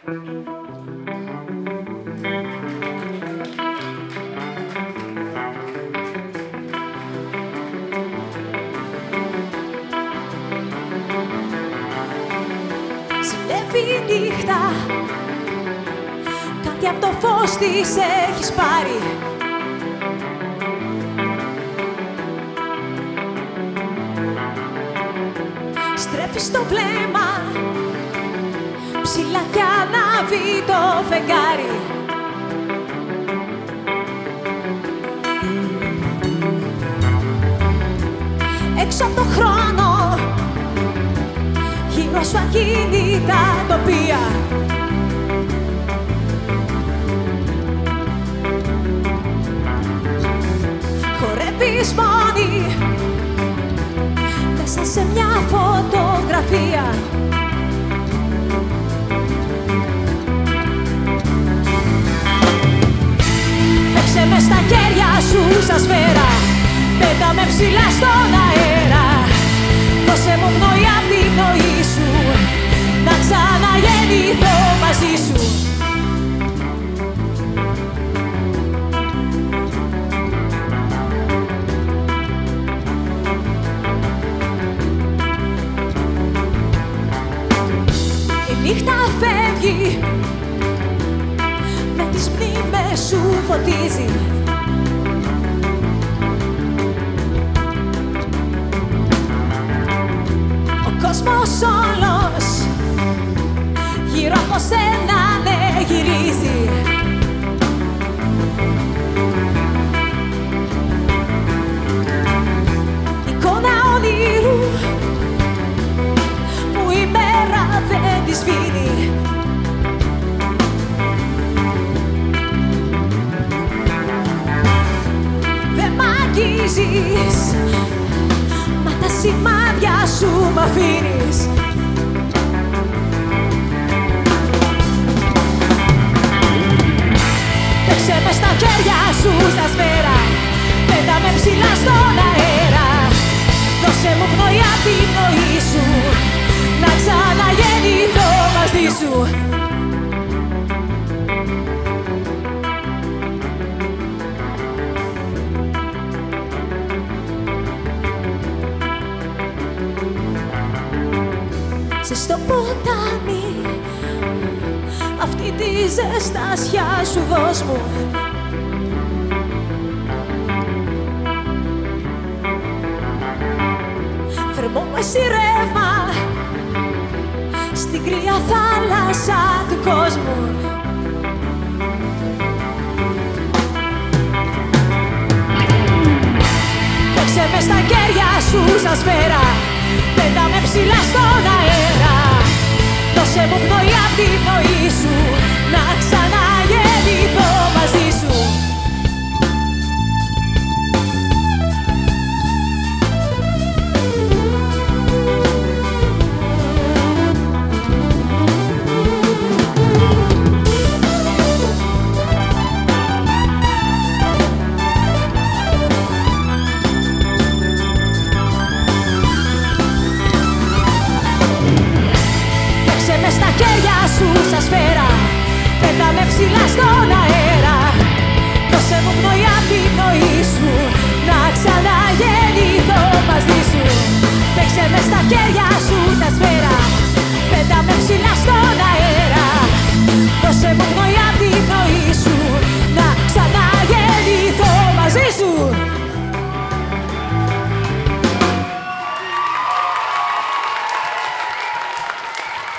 Συνέβη νύχτα. Κάτι από το φως της έχεις πάρει. Στρέφεις το βλέμμα Ψηλά κι ανάβει το φεγγάρι. Έξω από το χρόνο Γύρω σου ακίνητα τοπία. Χορεύεις μόνη Μέσα σε μια φωτογραφία σου σαν σφαίρα. Πέτα με ψηλά στον αέρα. Δώσε μου πνοή απ' τη πνοή σου. Να ξαναγεννηθώ μαζί σου. Η νύχτα φεύγει. Με τις μνήμες σου φωτίζει από σένα ναι γυρίζει. Εικόνα όνειρου Που η μέρα δεν της σβήνει Δεν μ' αγγίζεις Μα τα σημάδια σου μ' αφήνεις χέρια σου στα σφαίρα. Πέτα με ψηλά στον αέρα. Δώσε μου πνοή απ' τη πνοή σου. Να ξαναγεννηθώ μαζί σου. Σε στο ποτάμι Αυτή τη ζεστασιά σου δώσ' μου Θερμό με ρεύμα Στην κρύα θάλασσα του κόσμου. Παίξε μες στα χέρια σου σαν σφαίρα. Πέτα με ψηλά στον αέρα. Δώσε μου πνοή απ' τη πνοή σου σφαίρα. Πέτα με ψηλά στον αέρα. Δώσε μου πνοή απ' τη πνοή σου. Να ξαναγεννηθώ μαζί σου. Παίξε μες στα χέρια σου σαν σφαίρα